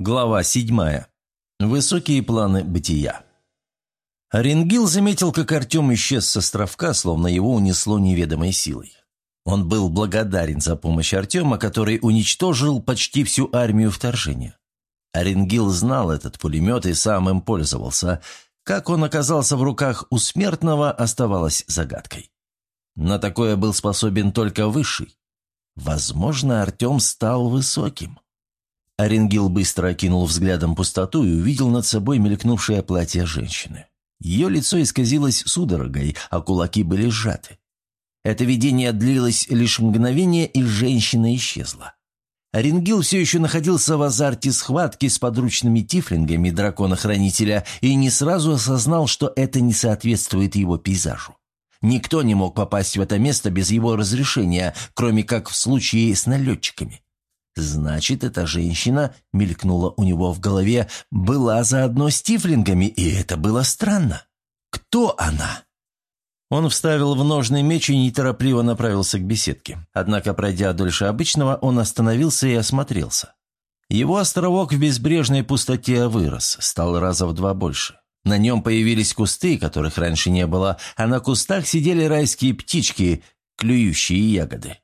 Глава седьмая. Высокие планы бытия. Оренгил заметил, как Артем исчез с островка, словно его унесло неведомой силой. Он был благодарен за помощь Артема, который уничтожил почти всю армию вторжения. Оренгил знал этот пулемет и сам им пользовался. Как он оказался в руках у смертного, оставалось загадкой. На такое был способен только Высший. Возможно, Артем стал высоким. Оренгил быстро окинул взглядом пустоту и увидел над собой мелькнувшее платье женщины. Ее лицо исказилось судорогой, а кулаки были сжаты. Это видение длилось лишь мгновение, и женщина исчезла. Оренгил все еще находился в азарте схватки с подручными тифлингами дракона-хранителя и не сразу осознал, что это не соответствует его пейзажу. Никто не мог попасть в это место без его разрешения, кроме как в случае с налетчиками. Значит, эта женщина, мелькнула у него в голове, была заодно с тифлингами, и это было странно. Кто она? Он вставил в ножный меч и неторопливо направился к беседке. Однако, пройдя дольше обычного, он остановился и осмотрелся. Его островок в безбрежной пустоте вырос, стал раза в два больше. На нем появились кусты, которых раньше не было, а на кустах сидели райские птички, клюющие ягоды.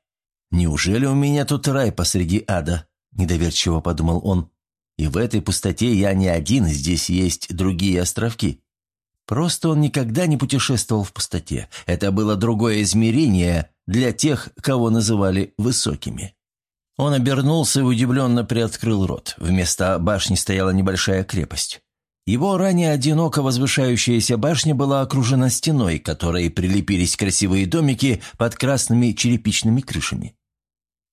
«Неужели у меня тут рай посреди ада?» – недоверчиво подумал он. «И в этой пустоте я не один, здесь есть другие островки». Просто он никогда не путешествовал в пустоте. Это было другое измерение для тех, кого называли высокими. Он обернулся и удивленно приоткрыл рот. Вместо башни стояла небольшая крепость. Его ранее одиноко возвышающаяся башня была окружена стеной, которой прилепились красивые домики под красными черепичными крышами.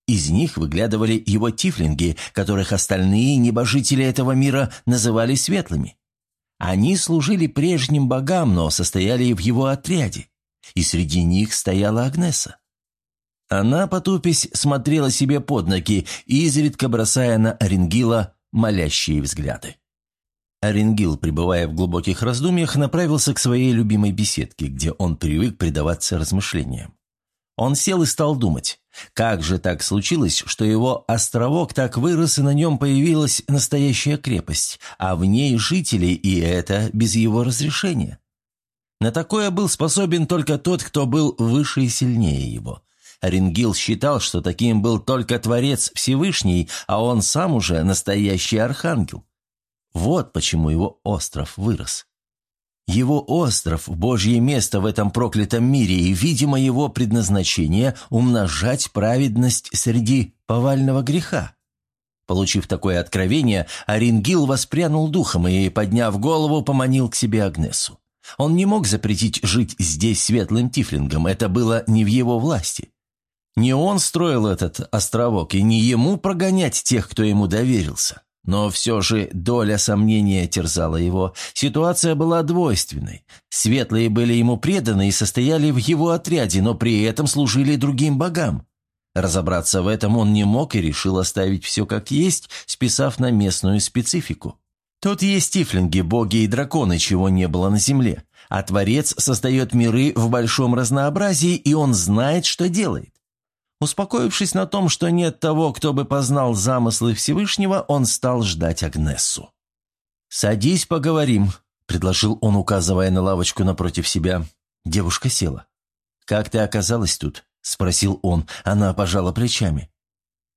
Из них выглядывали его тифлинги, которых остальные небожители этого мира называли светлыми. Они служили прежним богам, но состояли в его отряде, и среди них стояла Агнеса. Она, потупись, смотрела себе под ноги, изредка бросая на Оренгила молящие взгляды. Оренгил, пребывая в глубоких раздумьях, направился к своей любимой беседке, где он привык предаваться размышлениям. Он сел и стал думать, как же так случилось, что его островок так вырос и на нем появилась настоящая крепость, а в ней жители, и это без его разрешения. На такое был способен только тот, кто был выше и сильнее его. Оренгил считал, что таким был только Творец Всевышний, а он сам уже настоящий архангел. Вот почему его остров вырос. Его остров – Божье место в этом проклятом мире, и, видимо, его предназначение – умножать праведность среди повального греха. Получив такое откровение, Оренгил воспрянул духом и, подняв голову, поманил к себе Агнесу. Он не мог запретить жить здесь светлым тифлингом, это было не в его власти. Не он строил этот островок, и не ему прогонять тех, кто ему доверился. Но все же доля сомнения терзала его. Ситуация была двойственной. Светлые были ему преданы и состояли в его отряде, но при этом служили другим богам. Разобраться в этом он не мог и решил оставить все как есть, списав на местную специфику. Тут есть тифлинги, боги и драконы, чего не было на земле. А Творец создает миры в большом разнообразии, и он знает, что делает. Успокоившись на том, что нет того, кто бы познал замыслы Всевышнего, он стал ждать Агнессу. «Садись, поговорим», — предложил он, указывая на лавочку напротив себя. Девушка села. «Как ты оказалась тут?» — спросил он. Она пожала плечами.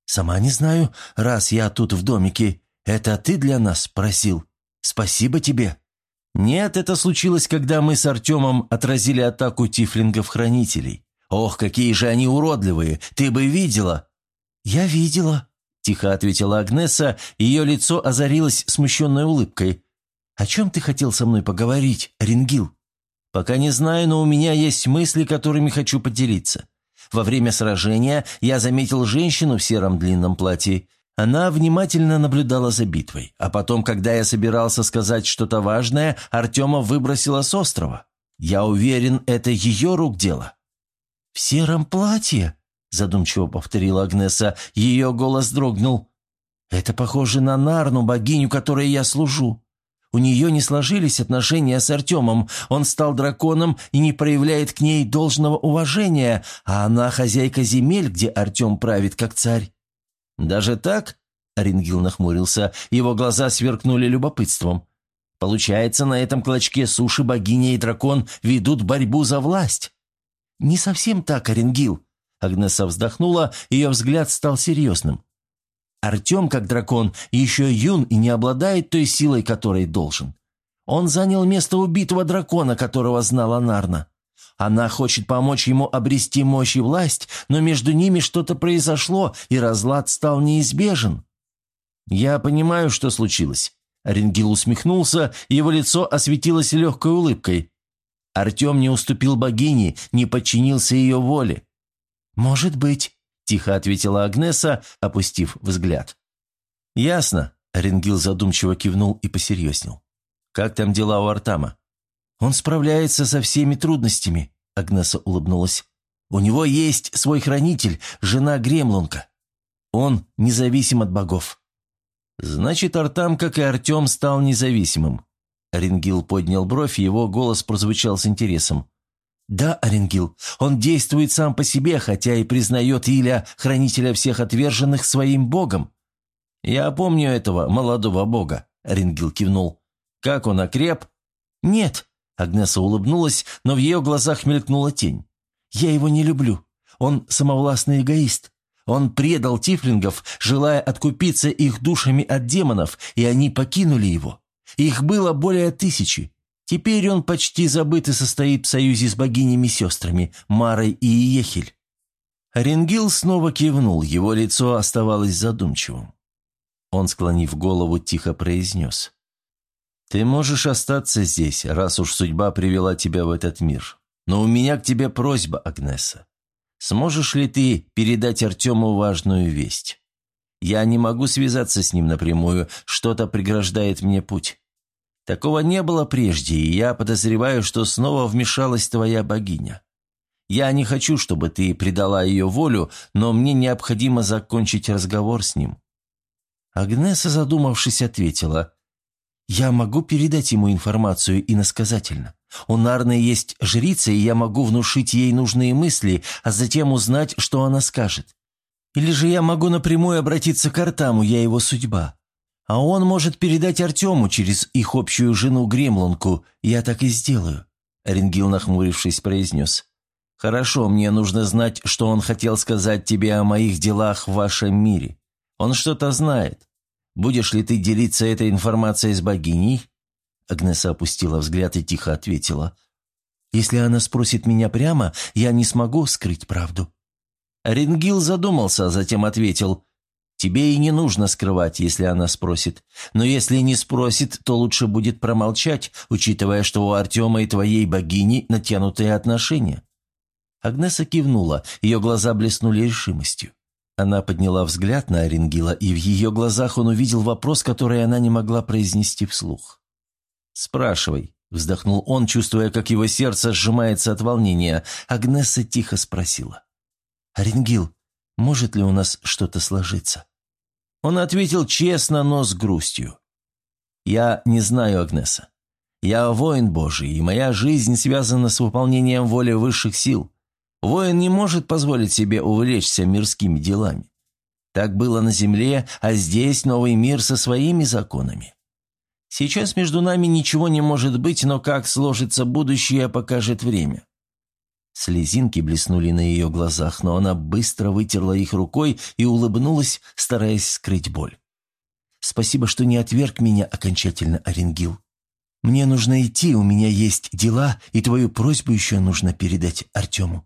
«Сама не знаю, раз я тут в домике. Это ты для нас просил. Спасибо тебе». «Нет, это случилось, когда мы с Артемом отразили атаку тифлингов-хранителей. «Ох, какие же они уродливые! Ты бы видела!» «Я видела», – тихо ответила Агнеса, ее лицо озарилось смущенной улыбкой. «О чем ты хотел со мной поговорить, Рингил?» «Пока не знаю, но у меня есть мысли, которыми хочу поделиться. Во время сражения я заметил женщину в сером длинном платье. Она внимательно наблюдала за битвой, а потом, когда я собирался сказать что-то важное, Артема выбросила с острова. Я уверен, это ее рук дело». «В сером платье?» – задумчиво повторила Агнеса. Ее голос дрогнул. «Это похоже на Нарну, богиню, которой я служу. У нее не сложились отношения с Артемом. Он стал драконом и не проявляет к ней должного уважения, а она хозяйка земель, где Артем правит как царь». «Даже так?» – Оренгил нахмурился, его глаза сверкнули любопытством. «Получается, на этом клочке суши богиня и дракон ведут борьбу за власть?» «Не совсем так, Оренгил», — Агнеса вздохнула, ее взгляд стал серьезным. «Артем, как дракон, еще юн и не обладает той силой, которой должен. Он занял место убитого дракона, которого знала Нарна. Она хочет помочь ему обрести мощь и власть, но между ними что-то произошло, и разлад стал неизбежен. «Я понимаю, что случилось». Оренгил усмехнулся, его лицо осветилось легкой улыбкой. Артем не уступил богине, не подчинился ее воле. «Может быть», – тихо ответила Агнеса, опустив взгляд. «Ясно», – Оренгил задумчиво кивнул и посерьезнел. «Как там дела у Артама?» «Он справляется со всеми трудностями», — Агнеса улыбнулась. «У него есть свой хранитель, жена Гремлунка. Он независим от богов». «Значит, Артам, как и Артем, стал независимым». Оренгил поднял бровь, его голос прозвучал с интересом. «Да, Оренгил, он действует сам по себе, хотя и признает Иля, хранителя всех отверженных, своим богом». «Я помню этого молодого бога», — Оренгил кивнул. «Как он окреп?» «Нет, Агнеса улыбнулась, но в ее глазах мелькнула тень. «Я его не люблю. Он самовластный эгоист. Он предал тифлингов, желая откупиться их душами от демонов, и они покинули его. Их было более тысячи. Теперь он почти забыт и состоит в союзе с богинями-сестрами Марой и Иехель». Оренгил снова кивнул, его лицо оставалось задумчивым. Он, склонив голову, тихо произнес. «Ты можешь остаться здесь, раз уж судьба привела тебя в этот мир. Но у меня к тебе просьба, Агнеса. Сможешь ли ты передать Артему важную весть? Я не могу связаться с ним напрямую, что-то преграждает мне путь. Такого не было прежде, и я подозреваю, что снова вмешалась твоя богиня. Я не хочу, чтобы ты предала ее волю, но мне необходимо закончить разговор с ним». Агнеса, задумавшись, ответила – я могу передать ему информацию иносказательно. У Нарны есть жрица, и я могу внушить ей нужные мысли, а затем узнать, что она скажет. Или же я могу напрямую обратиться к Артаму, я его судьба. А он может передать Артему через их общую жену Гремлунку. Я так и сделаю», — Оренгил, нахмурившись, произнес. «Хорошо, мне нужно знать, что он хотел сказать тебе о моих делах в вашем мире. Он что-то знает. Будешь ли ты делиться этой информацией с богиней?» Агнеса опустила взгляд и тихо ответила. «Если она спросит меня прямо, я не смогу скрыть правду». Оренгил задумался, а затем ответил. «Тебе и не нужно скрывать, если она спросит. Но если не спросит, то лучше будет промолчать, учитывая, что у Артема и твоей богини натянутые отношения». Агнеса кивнула, ее глаза блеснули решимостью. Она подняла взгляд на Оренгила, и в ее глазах он увидел вопрос, который она не могла произнести вслух. «Спрашивай», — вздохнул он, чувствуя, как его сердце сжимается от волнения. Агнесса тихо спросила. «Оренгил, может ли у нас что-то сложиться?» Он ответил честно, но с грустью. «Я не знаю, Агнеса. Я воин Божий, и моя жизнь связана с выполнением воли высших сил. Воин не может позволить себе увлечься мирскими делами. Так было на земле, а здесь новый мир со своими законами. Сейчас между нами ничего не может быть, но как сложится будущее, покажет время». Слезинки блеснули на ее глазах, но она быстро вытерла их рукой и улыбнулась, стараясь скрыть боль. «Спасибо, что не отверг меня окончательно, Оренгил. Мне нужно идти, у меня есть дела, и твою просьбу еще нужно передать Артему».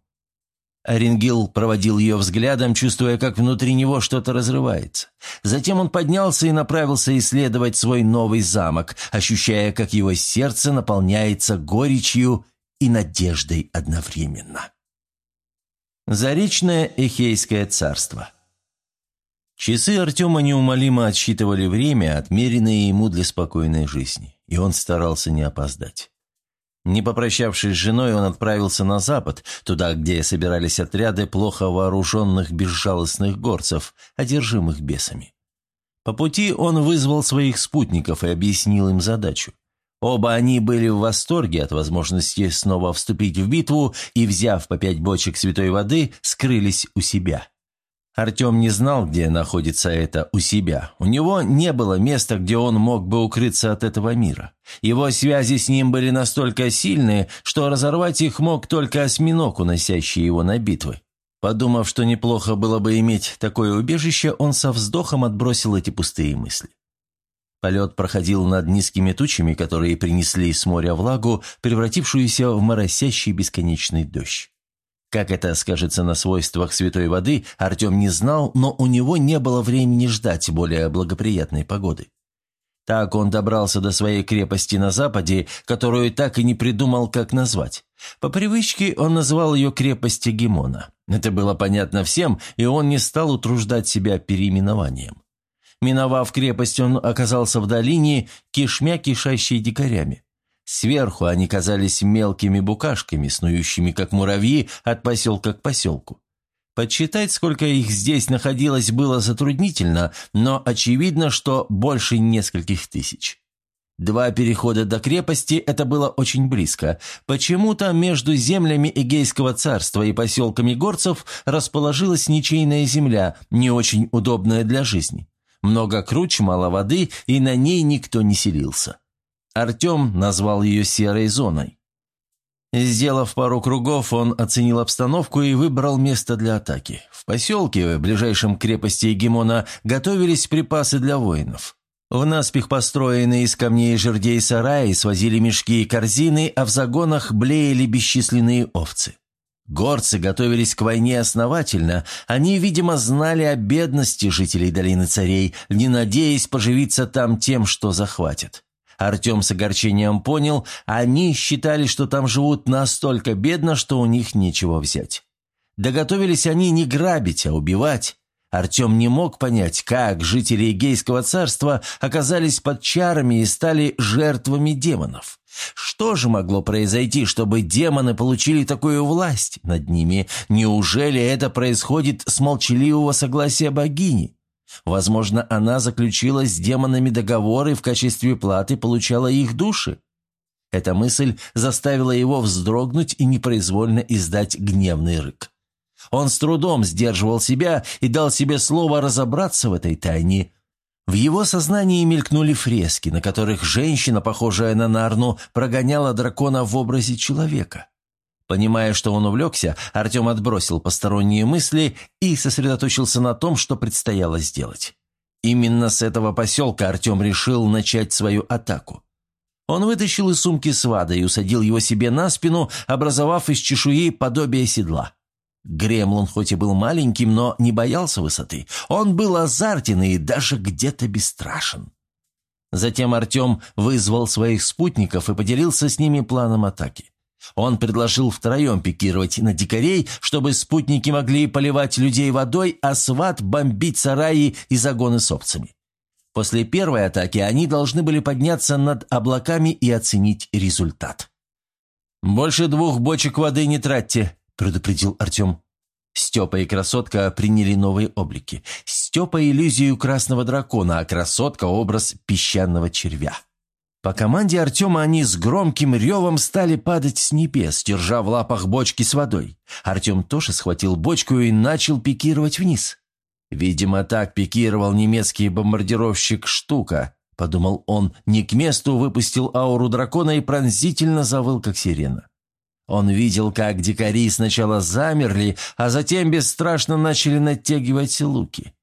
Оренгил проводил ее взглядом, чувствуя, как внутри него что-то разрывается. Затем он поднялся и направился исследовать свой новый замок, ощущая, как его сердце наполняется горечью и надеждой одновременно. Заречное Эхейское царство Часы Артема неумолимо отсчитывали время, отмеренное ему для спокойной жизни, и он старался не опоздать. Не попрощавшись с женой, он отправился на запад, туда, где собирались отряды плохо вооруженных безжалостных горцев, одержимых бесами. По пути он вызвал своих спутников и объяснил им задачу. Оба они были в восторге от возможности снова вступить в битву и, взяв по пять бочек святой воды, скрылись у себя. Артем не знал, где находится это у себя. У него не было места, где он мог бы укрыться от этого мира. Его связи с ним были настолько сильные, что разорвать их мог только осьминог, уносящий его на битвы. Подумав, что неплохо было бы иметь такое убежище, он со вздохом отбросил эти пустые мысли. Полет проходил над низкими тучами, которые принесли с моря влагу, превратившуюся в моросящий бесконечный дождь. Как это скажется на свойствах святой воды, Артем не знал, но у него не было времени ждать более благоприятной погоды. Так он добрался до своей крепости на западе, которую так и не придумал, как назвать. По привычке он назвал ее крепость Гемона. Это было понятно всем, и он не стал утруждать себя переименованием. Миновав крепость, он оказался в долине, кишмя кишащей дикарями. Сверху они казались мелкими букашками, снующими как муравьи от поселка к поселку. Подсчитать, сколько их здесь находилось, было затруднительно, но очевидно, что больше нескольких тысяч. Два перехода до крепости – это было очень близко. Почему-то между землями Эгейского царства и поселками горцев расположилась ничейная земля, не очень удобная для жизни. Много круч, мало воды, и на ней никто не селился. Артем назвал ее «серой зоной». Сделав пару кругов, он оценил обстановку и выбрал место для атаки. В поселке, в ближайшем крепости Егемона, готовились припасы для воинов. В наспех построенные из камней жердей сараи свозили мешки и корзины, а в загонах блеяли бесчисленные овцы. Горцы готовились к войне основательно, они, видимо, знали о бедности жителей Долины Царей, не надеясь поживиться там тем, что захватят. Артем с огорчением понял, они считали, что там живут настолько бедно, что у них нечего взять. Доготовились они не грабить, а убивать. Артем не мог понять, как жители Эгейского царства оказались под чарами и стали жертвами демонов. Что же могло произойти, чтобы демоны получили такую власть над ними? Неужели это происходит с молчаливого согласия богини? Возможно, она заключила с демонами договор и в качестве платы получала их души. Эта мысль заставила его вздрогнуть и непроизвольно издать гневный рык. Он с трудом сдерживал себя и дал себе слово разобраться в этой тайне. В его сознании мелькнули фрески, на которых женщина, похожая на Нарну, прогоняла дракона в образе человека. Понимая, что он увлекся, Артем отбросил посторонние мысли и сосредоточился на том, что предстояло сделать. Именно с этого поселка Артем решил начать свою атаку. Он вытащил из сумки свада и усадил его себе на спину, образовав из чешуи подобие седла. Гремлун хоть и был маленьким, но не боялся высоты. Он был азартен и даже где-то бесстрашен. Затем Артем вызвал своих спутников и поделился с ними планом атаки. Он предложил втроем пикировать на дикарей, чтобы спутники могли поливать людей водой, а сват бомбить сараи и загоны с овцами. После первой атаки они должны были подняться над облаками и оценить результат. «Больше двух бочек воды не тратьте», – предупредил Артем. Степа и красотка приняли новые облики. Степа – иллюзию красного дракона, а красотка – образ песчаного червя. По команде Артема они с громким ревом стали падать с небес, держа в лапах бочки с водой. Артем тоже схватил бочку и начал пикировать вниз. «Видимо, так пикировал немецкий бомбардировщик «Штука», — подумал он, не к месту выпустил ауру дракона и пронзительно завыл, как сирена. Он видел, как дикари сначала замерли, а затем бесстрашно начали натягивать луки.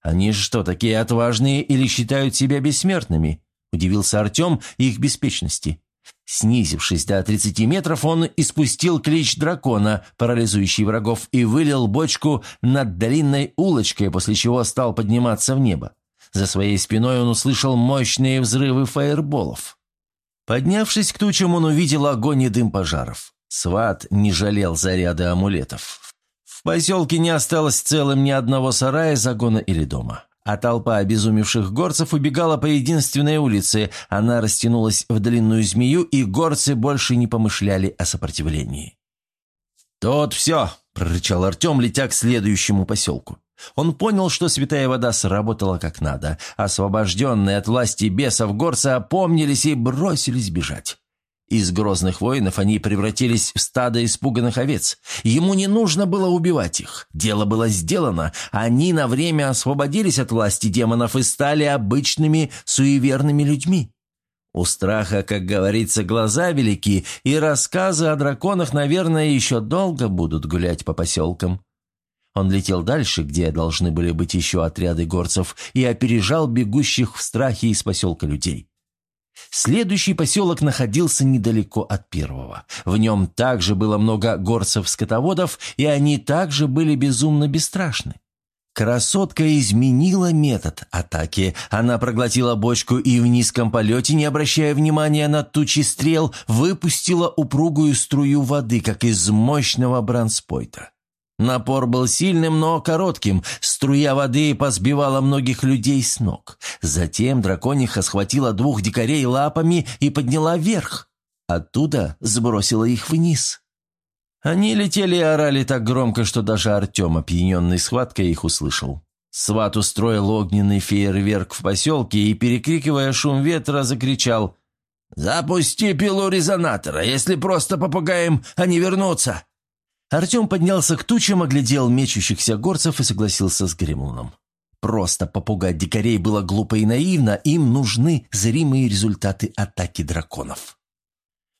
«Они что, такие отважные или считают себя бессмертными?» – удивился Артем их беспечности. Снизившись до 30 метров, он испустил клич дракона, парализующий врагов, и вылил бочку над длинной улочкой, после чего стал подниматься в небо. За своей спиной он услышал мощные взрывы фаерболов. Поднявшись к тучам, он увидел огонь и дым пожаров. Сват не жалел заряды амулетов. В поселке не осталось целым ни одного сарая, загона или дома а толпа обезумевших горцев убегала по единственной улице. Она растянулась в длинную змею, и горцы больше не помышляли о сопротивлении. «Тут все!» – прорычал Артем, летя к следующему поселку. Он понял, что святая вода сработала как надо. Освобожденные от власти бесов горцы опомнились и бросились бежать. Из грозных воинов они превратились в стадо испуганных овец. Ему не нужно было убивать их. Дело было сделано. Они на время освободились от власти демонов и стали обычными суеверными людьми. У страха, как говорится, глаза велики, и рассказы о драконах, наверное, еще долго будут гулять по поселкам. Он летел дальше, где должны были быть еще отряды горцев, и опережал бегущих в страхе из поселка людей. Следующий поселок находился недалеко от первого. В нем также было много горцев-скотоводов, и они также были безумно бесстрашны. Красотка изменила метод атаки. Она проглотила бочку и в низком полете, не обращая внимания на тучи стрел, выпустила упругую струю воды, как из мощного бранспойта. Напор был сильным, но коротким. Струя воды посбивала многих людей с ног. Затем дракониха схватила двух дикарей лапами и подняла вверх. Оттуда сбросила их вниз. Они летели и орали так громко, что даже Артем, опьяненный схваткой, их услышал. Сват устроил огненный фейерверк в поселке и, перекрикивая шум ветра, закричал «Запусти пилу резонатора, если просто попугаем, они вернутся!» Артем поднялся к тучам, оглядел мечущихся горцев и согласился с Гремлуном. Просто попугать дикарей было глупо и наивно, им нужны зримые результаты атаки драконов.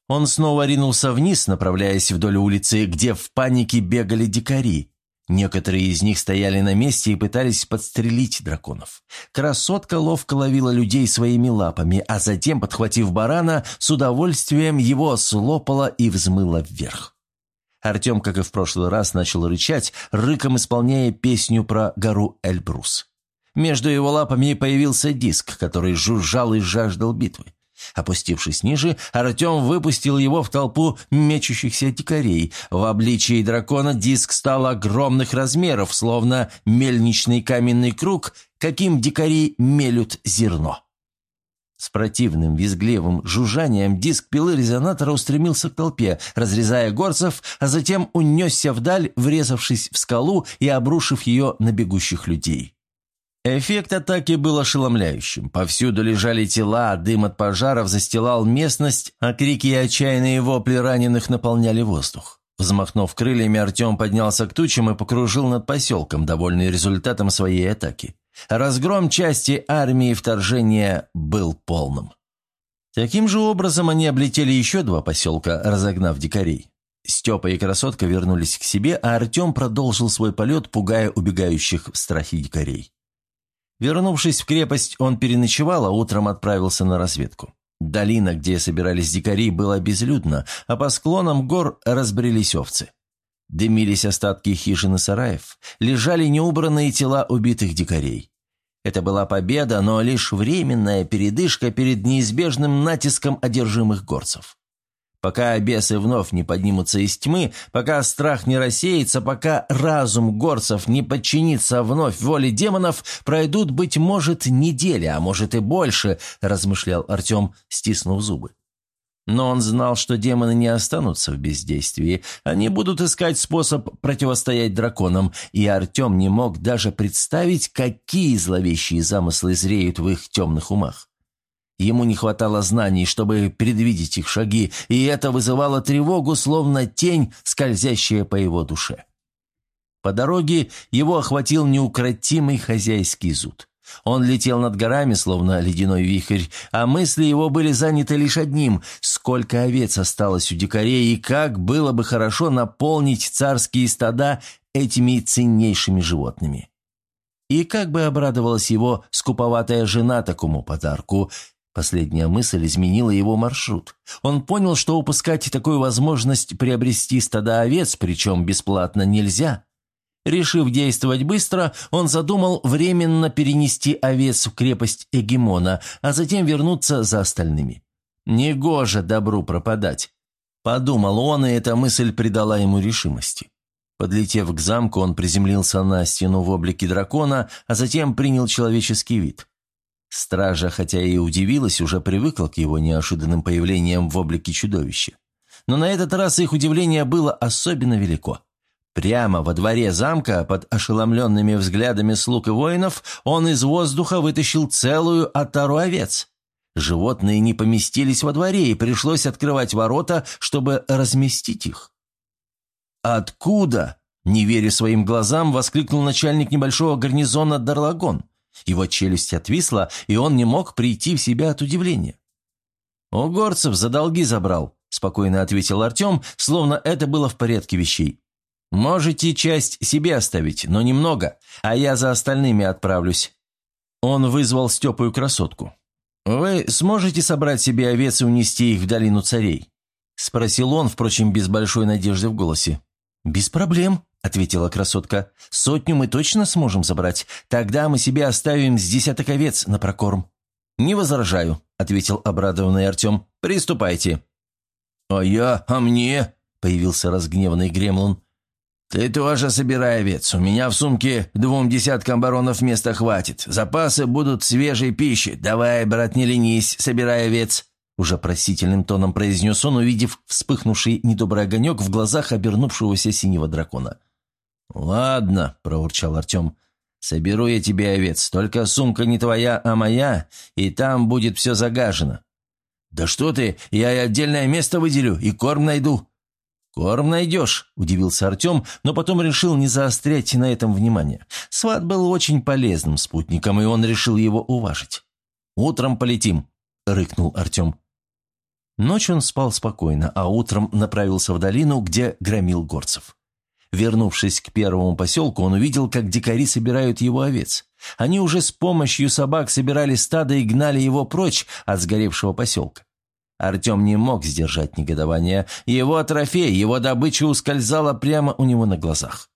Он снова ринулся вниз, направляясь вдоль улицы, где в панике бегали дикари. Некоторые из них стояли на месте и пытались подстрелить драконов. Красотка ловко ловила людей своими лапами, а затем, подхватив барана, с удовольствием его слопала и взмыла вверх. Артем, как и в прошлый раз, начал рычать, рыком исполняя песню про гору Эльбрус. Между его лапами появился диск, который жужжал и жаждал битвы. Опустившись ниже, Артем выпустил его в толпу мечущихся дикарей. В обличии дракона диск стал огромных размеров, словно мельничный каменный круг, каким дикари мелют зерно. С противным, визгливым жужжанием диск пилы резонатора устремился к толпе, разрезая горцев, а затем унесся вдаль, врезавшись в скалу и обрушив ее на бегущих людей. Эффект атаки был ошеломляющим. Повсюду лежали тела, дым от пожаров застилал местность, а крики и отчаянные вопли раненых наполняли воздух. Взмахнув крыльями, Артем поднялся к тучам и покружил над поселком, довольный результатом своей атаки. Разгром части армии вторжения был полным. Таким же образом они облетели еще два поселка, разогнав дикарей. Степа и красотка вернулись к себе, а Артем продолжил свой полет, пугая убегающих в страхе дикарей. Вернувшись в крепость, он переночевал, а утром отправился на разведку. Долина, где собирались дикари, была безлюдна, а по склонам гор разбрелись овцы. Дымились остатки хижин и сараев, лежали неубранные тела убитых дикарей. Это была победа, но лишь временная передышка перед неизбежным натиском одержимых горцев. Пока бесы вновь не поднимутся из тьмы, пока страх не рассеется, пока разум горцев не подчинится вновь воле демонов, пройдут, быть может, недели, а может и больше, размышлял Артем, стиснув зубы. Но он знал, что демоны не останутся в бездействии. Они будут искать способ противостоять драконам, и Артем не мог даже представить, какие зловещие замыслы зреют в их темных умах. Ему не хватало знаний, чтобы предвидеть их шаги, и это вызывало тревогу, словно тень, скользящая по его душе. По дороге его охватил неукротимый хозяйский зуд. Он летел над горами, словно ледяной вихрь, а мысли его были заняты лишь одним – сколько овец осталось у дикарей, и как было бы хорошо наполнить царские стада этими ценнейшими животными. И как бы обрадовалась его скуповатая жена такому подарку. Последняя мысль изменила его маршрут. Он понял, что упускать такую возможность приобрести стада овец, причем бесплатно, нельзя – Решив действовать быстро, он задумал временно перенести овец в крепость Эгемона, а затем вернуться за остальными. «Негоже добру пропадать», – подумал он, и эта мысль придала ему решимости. Подлетев к замку, он приземлился на стену в облике дракона, а затем принял человеческий вид. Стража, хотя и удивилась, уже привыкла к его неожиданным появлениям в облике чудовища. Но на этот раз их удивление было особенно велико. Прямо во дворе замка, под ошеломленными взглядами слуг и воинов, он из воздуха вытащил целую отару овец. Животные не поместились во дворе, и пришлось открывать ворота, чтобы разместить их. «Откуда?» – не веря своим глазам, воскликнул начальник небольшого гарнизона Дарлагон. Его челюсть отвисла, и он не мог прийти в себя от удивления. «У горцев за долги забрал», – спокойно ответил Артем, словно это было в порядке вещей. «Можете часть себе оставить, но немного, а я за остальными отправлюсь». Он вызвал Степую красотку. «Вы сможете собрать себе овец и унести их в долину царей?» – спросил он, впрочем, без большой надежды в голосе. «Без проблем», – ответила красотка. «Сотню мы точно сможем забрать. Тогда мы себе оставим с десяток овец на прокорм». «Не возражаю», – ответил обрадованный Артем. «Приступайте». «А я? А мне?» – появился разгневанный гремлун. «Ты тоже собирай овец. У меня в сумке двум десяткам баронов места хватит. Запасы будут свежей пищи. Давай, брат, не ленись, собирай овец». Уже просительным тоном произнес он, увидев вспыхнувший недобрый огонек в глазах обернувшегося синего дракона. «Ладно», – проурчал Артем, – «соберу я тебе овец, только сумка не твоя, а моя, и там будет все загажено». «Да что ты, я и отдельное место выделю, и корм найду». «Корм найдешь», – удивился Артем, но потом решил не заострять на этом внимание. Сват был очень полезным спутником, и он решил его уважить. «Утром полетим», – рыкнул Артем. Ночь он спал спокойно, а утром направился в долину, где громил горцев. Вернувшись к первому поселку, он увидел, как дикари собирают его овец. Они уже с помощью собак собирали стадо и гнали его прочь от сгоревшего поселка. Артем не мог сдержать негодования. Его трофей, его добыча ускользала прямо у него на глазах.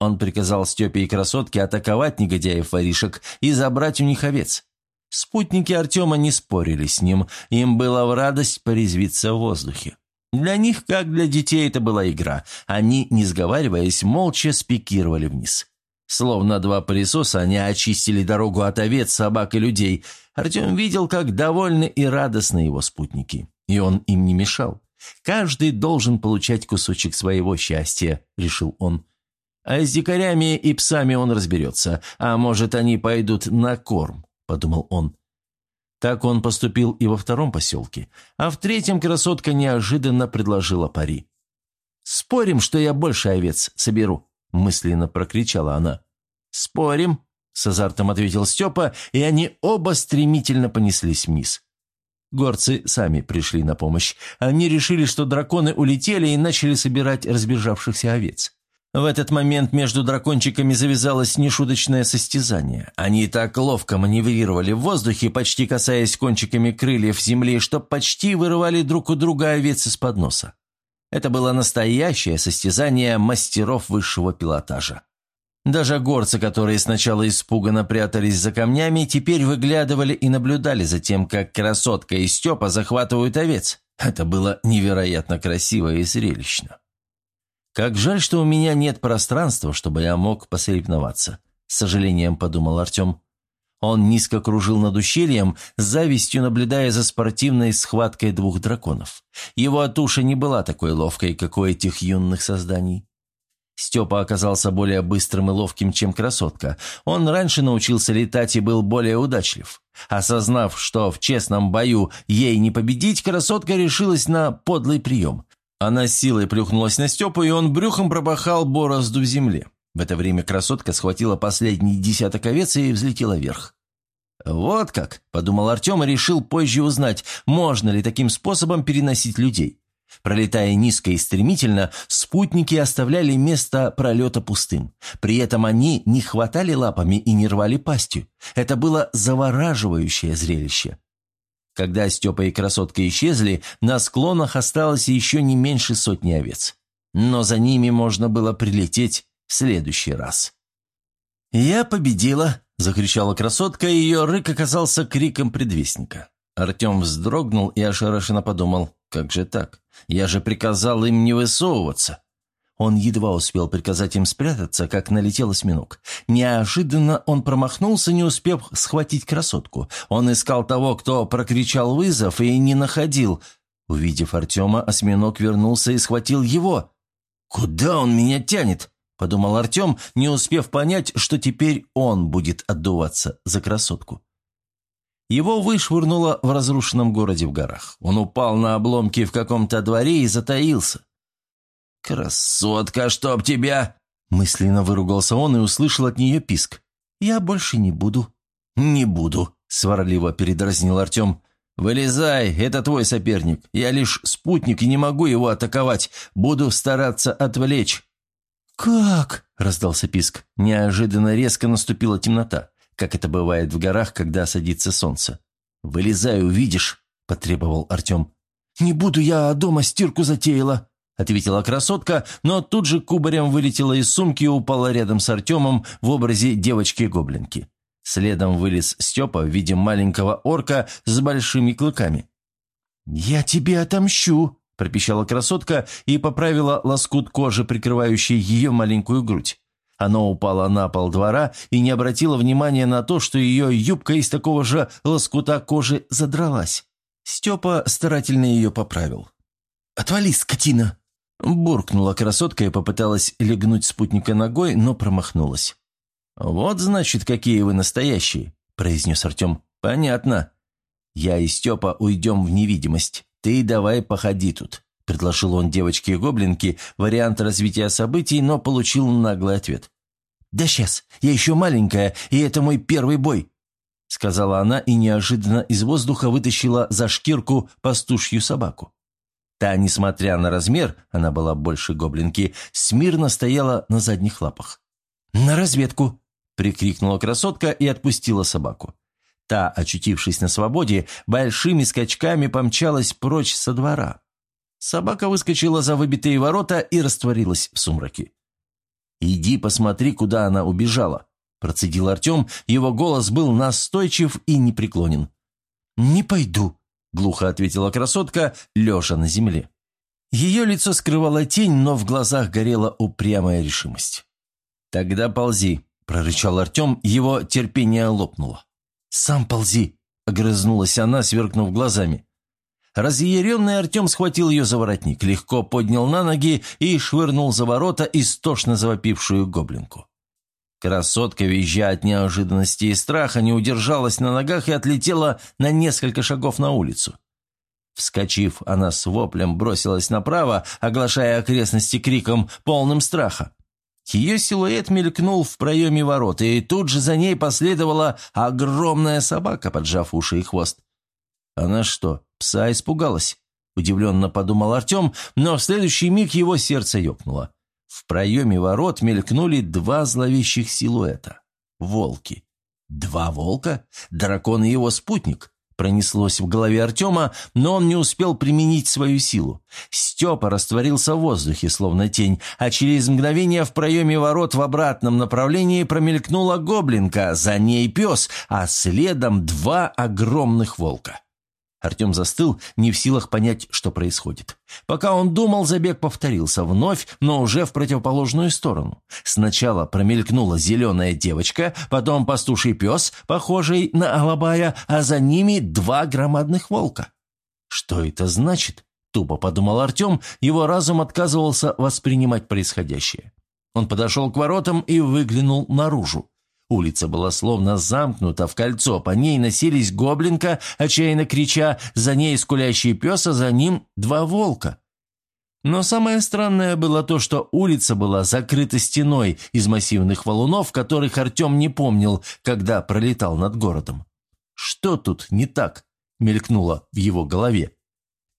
Он приказал Степе и красотке атаковать негодяев-воришек и забрать у них овец. Спутники Артема не спорили с ним, им было в радость порезвиться в воздухе. Для них, как для детей, это была игра. Они, не сговариваясь, молча спикировали вниз. Словно два пылесоса, они очистили дорогу от овец, собак и людей. Артем видел, как довольны и радостны его спутники. И он им не мешал. «Каждый должен получать кусочек своего счастья», — решил он. «А с дикарями и псами он разберется. А может, они пойдут на корм. – подумал он. Так он поступил и во втором поселке, а в третьем красотка неожиданно предложила пари. «Спорим, что я больше овец соберу», – мысленно прокричала она. «Спорим», – с азартом ответил Степа, и они оба стремительно понеслись вниз. Горцы сами пришли на помощь. Они решили, что драконы улетели и начали собирать разбежавшихся овец. В этот момент между дракончиками завязалось нешуточное состязание. Они так ловко маневрировали в воздухе, почти касаясь кончиками крыльев земли, что почти вырывали друг у друга овец из-под носа. Это было настоящее состязание мастеров высшего пилотажа. Даже горцы, которые сначала испуганно прятались за камнями, теперь выглядывали и наблюдали за тем, как красотка и Степа захватывают овец. Это было невероятно красиво и зрелищно. «Как жаль, что у меня нет пространства, чтобы я мог посоревноваться», – с сожалением подумал Артем. Он низко кружил над ущельем, с завистью наблюдая за спортивной схваткой двух драконов. Его туша не была такой ловкой, как у этих юных созданий. Степа оказался более быстрым и ловким, чем красотка. Он раньше научился летать и был более удачлив. Осознав, что в честном бою ей не победить, красотка решилась на подлый прием. Она силой плюхнулась на Степу, и он брюхом пробахал борозду в земле. В это время красотка схватила последний десяток овец и взлетела вверх. «Вот как», – подумал Артем и решил позже узнать, можно ли таким способом переносить людей. Пролетая низко и стремительно, спутники оставляли место пролета пустым. При этом они не хватали лапами и не рвали пастью. Это было завораживающее зрелище. Когда Степа и красотка исчезли, на склонах осталось еще не меньше сотни овец. Но за ними можно было прилететь следующий раз. «Я победила!» – закричала красотка, и ее рык оказался криком предвестника. Артем вздрогнул и ошарашенно подумал, «Как же так? Я же приказал им не высовываться!» Он едва успел приказать им спрятаться, как налетел осьминог. Неожиданно он промахнулся, не успев схватить красотку. Он искал того, кто прокричал вызов, и не находил. Увидев Артема, осьминог вернулся и схватил его. «Куда он меня тянет?» – подумал Артем, не успев понять, что теперь он будет отдуваться за красотку. Его вышвырнуло в разрушенном городе в горах. Он упал на обломки в каком-то дворе и затаился. «Красотка, чтоб тебя!» Мысленно выругался он и услышал от нее писк. «Я больше не буду». «Не буду», — сварливо передразнил Артем. «Вылезай, это твой соперник. Я лишь спутник и не могу его атаковать. Буду стараться отвлечь». «Как?» – раздался писк. Неожиданно резко наступила темнота, как это бывает в горах, когда садится солнце. «Вылезай, увидишь», – потребовал Артем. «Не буду я дома стирку затеяла», – ответила красотка, но тут же кубарем вылетела из сумки и упала рядом с Артемом в образе девочки-гоблинки. Следом вылез Степа в виде маленького орка с большими клыками. «Я тебе отомщу», – пропищала красотка и поправила лоскут кожи, прикрывающий ее маленькую грудь. Оно упало на пол двора и не обратило внимания на то, что ее юбка из такого же лоскута кожи задралась. Степа старательно ее поправил. «Отвали, скотина!» Буркнула красотка и попыталась легнуть спутника ногой, но промахнулась. «Вот, значит, какие вы настоящие», – произнес Артем. «Понятно. Я и Степа уйдем в невидимость. Ты давай походи тут», – предложил он девочке-гоблинке вариант развития событий, но получил наглый ответ. «Да сейчас, я еще маленькая, и это мой первый бой», – сказала она и неожиданно из воздуха вытащила за шкирку пастушью собаку. Та, несмотря на размер, она была больше гоблинки, смирно стояла на задних лапах. «На разведку!» – прикрикнула красотка и отпустила собаку. Та, очутившись на свободе, большими скачками помчалась прочь со двора. Собака выскочила за выбитые ворота и растворилась в сумраке. «Иди посмотри, куда она убежала», – процедил Артем. Его голос был настойчив и непреклонен. «Не пойду», – глухо ответила красотка, лежа на земле. Ее лицо скрывала тень, но в глазах горела упрямая решимость. «Тогда ползи», – прорычал Артем, его терпение лопнуло. «Сам ползи!» – огрызнулась она, сверкнув глазами. Разъяренный Артем схватил ее за воротник, легко поднял на ноги и швырнул за ворота истошно завопившую гоблинку. Красотка, визжа от неожиданности и страха, не удержалась на ногах и отлетела на несколько шагов на улицу. Вскочив, она с воплем бросилась направо, оглашая окрестности криком, полным страха. Ее силуэт мелькнул в проеме ворот, и тут же за ней последовала огромная собака, поджав уши и хвост. «Она что, пса испугалась?» – удивленно подумал Артем, но в следующий миг его сердце ёкнуло. В проеме ворот мелькнули два зловещих силуэта. Волки. Два волка? Дракон и его спутник. Пронеслось в голове Артема, но он не успел применить свою силу. Степа растворился в воздухе, словно тень, а через мгновение в проеме ворот в обратном направлении промелькнула гоблинка, за ней пес, а следом два огромных волка. Артем застыл, не в силах понять, что происходит. Пока он думал, забег повторился вновь, но уже в противоположную сторону. Сначала промелькнула зеленая девочка, потом пастуший пес, похожий на алабая, а за ними два громадных волка. «Что это значит?» – тупо подумал Артем, его разум отказывался воспринимать происходящее. Он подошел к воротам и выглянул наружу. Улица была словно замкнута в кольцо, по ней носились гоблинка, отчаянно крича, за ней скулящий пес, а за ним два волка. Но самое странное было то, что улица была закрыта стеной из массивных валунов, которых Артем не помнил, когда пролетал над городом. «Что тут не так?» – мелькнуло в его голове.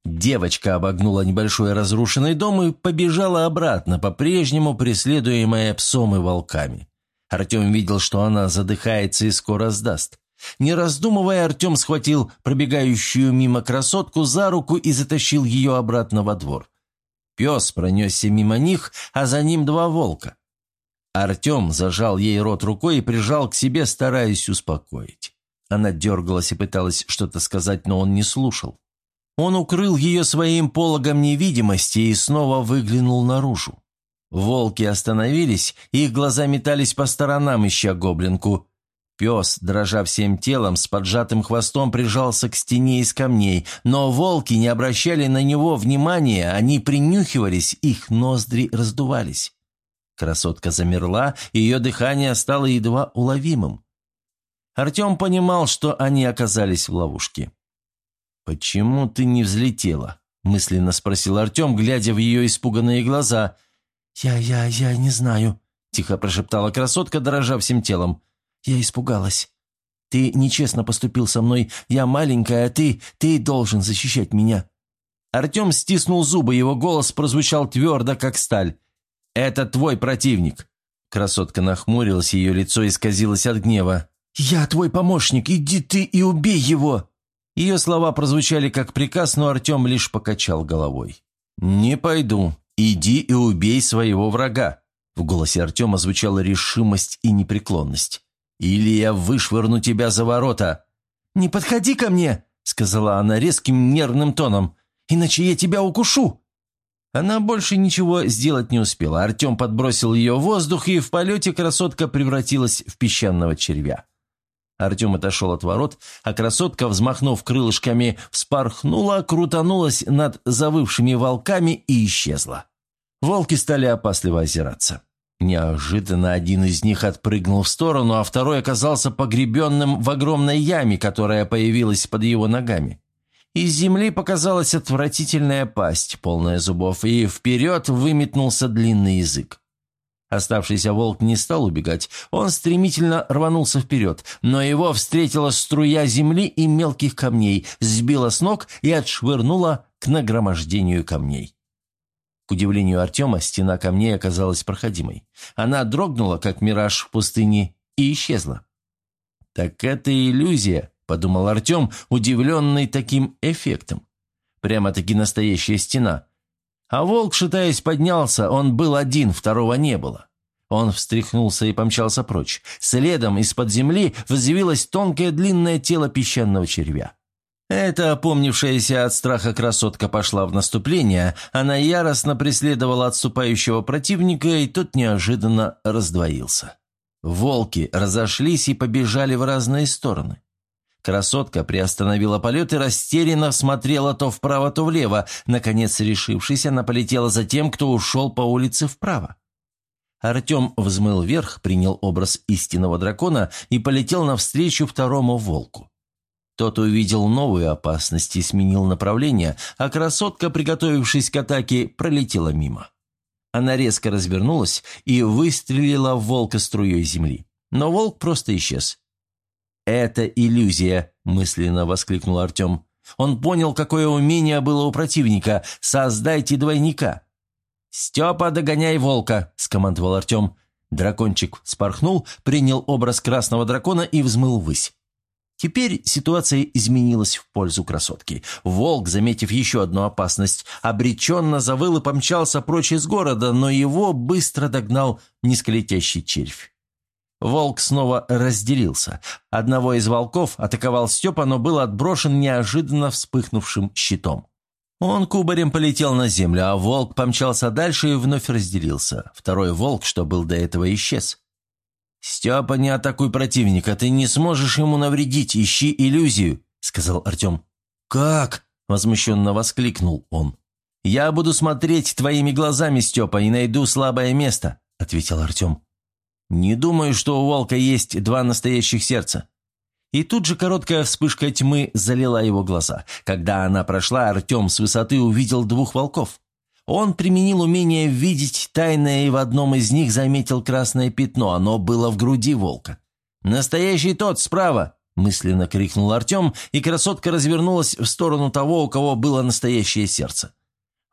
Девочка обогнула небольшой разрушенный дом и побежала обратно, по-прежнему преследуемая псом и волками. Артем видел, что она задыхается и скоро сдаст. Не раздумывая, Артем схватил пробегающую мимо красотку за руку и затащил ее обратно во двор. Пес пронесся мимо них, а за ним два волка. Артем зажал ей рот рукой и прижал к себе, стараясь успокоить. Она дергалась и пыталась что-то сказать, но он не слушал. Он укрыл ее своим пологом невидимости и снова выглянул наружу. Волки остановились, их глаза метались по сторонам, ища гоблинку. Пес, дрожа всем телом, с поджатым хвостом прижался к стене из камней, но волки не обращали на него внимания, они принюхивались, их ноздри раздувались. Красотка замерла, ее дыхание стало едва уловимым. Артем понимал, что они оказались в ловушке. «Почему ты не взлетела?» – мысленно спросил Артем, глядя в ее испуганные глаза. «Я, я, я не знаю», – тихо прошептала красотка, дрожа всем телом. «Я испугалась. Ты нечестно поступил со мной. Я маленькая, а ты... ты должен защищать меня». Артем стиснул зубы, его голос прозвучал твердо, как сталь. «Это твой противник». Красотка нахмурилась, ее лицо исказилось от гнева. «Я твой помощник, иди ты и убей его!» Ее слова прозвучали как приказ, но Артем лишь покачал головой. «Не пойду. Иди и убей своего врага». В голосе Артема звучала решимость и непреклонность. «Или я вышвырну тебя за ворота». «Не подходи ко мне!» — сказала она резким нервным тоном иначе я тебя укушу!» Она больше ничего сделать не успела. Артем подбросил ее в воздух, и в полете красотка превратилась в песчаного червя. Артем отошел от ворот, а красотка, взмахнув крылышками, вспорхнула, крутанулась над завывшими волками и исчезла. Волки стали опасливо озираться. Неожиданно один из них отпрыгнул в сторону, а второй оказался погребенным в огромной яме, которая появилась под его ногами. Из земли показалась отвратительная пасть, полная зубов, и вперед выметнулся длинный язык. Оставшийся волк не стал убегать, он стремительно рванулся вперед, но его встретила струя земли и мелких камней, сбила с ног и отшвырнула к нагромождению камней. К удивлению Артема, стена камней оказалась проходимой. Она дрогнула, как мираж в пустыне, и исчезла. «Так это иллюзия», – подумал Артем, удивленный таким эффектом. Прямо-таки настоящая стена. А волк, шатаясь, поднялся, он был один, второго не было. Он встряхнулся и помчался прочь. Следом из-под земли взвилось тонкое длинное тело песчаного червя. Эта опомнившаяся от страха красотка пошла в наступление, она яростно преследовала отступающего противника, и тот неожиданно раздвоился. Волки разошлись и побежали в разные стороны. Красотка приостановила полет и растерянно смотрела то вправо, то влево. Наконец, решившись, она полетела за тем, кто ушел по улице вправо. Артем взмыл вверх, принял образ истинного дракона и полетел навстречу второму волку. Тот увидел новую опасность и сменил направление, а красотка, приготовившись к атаке, пролетела мимо. Она резко развернулась и выстрелила в волка струей земли. Но волк просто исчез. «Это иллюзия», – мысленно воскликнул Артем. Он понял, какое умение было у противника. «Создайте двойника». «Степа, догоняй волка», – скомандовал Артем. Дракончик спорхнул, принял образ красного дракона и взмыл ввысь. Теперь ситуация изменилась в пользу красотки. Волк, заметив еще одну опасность, обреченно завыл и помчался прочь из города, но его быстро догнал низколетящий червь. Волк снова разделился. Одного из волков атаковал Степа, но был отброшен неожиданно вспыхнувшим щитом. Он кубарем полетел на землю, а волк помчался дальше и вновь разделился. Второй волк, что был до этого, исчез. «Степа, не атакуй противника, ты не сможешь ему навредить, ищи иллюзию», — сказал Артем. «Как?» — возмущенно воскликнул он. «Я буду смотреть твоими глазами, Степа, и найду слабое место», — ответил Артем. Не думаю, что у волка есть два настоящих сердца. И тут же короткая вспышка тьмы залила его глаза. Когда она прошла, Артем с высоты увидел двух волков. Он применил умение видеть тайное и в одном из них заметил красное пятно. Оно было в груди волка. «Настоящий тот, справа!» – мысленно крикнул Артем, и красотка развернулась в сторону того, у кого было настоящее сердце.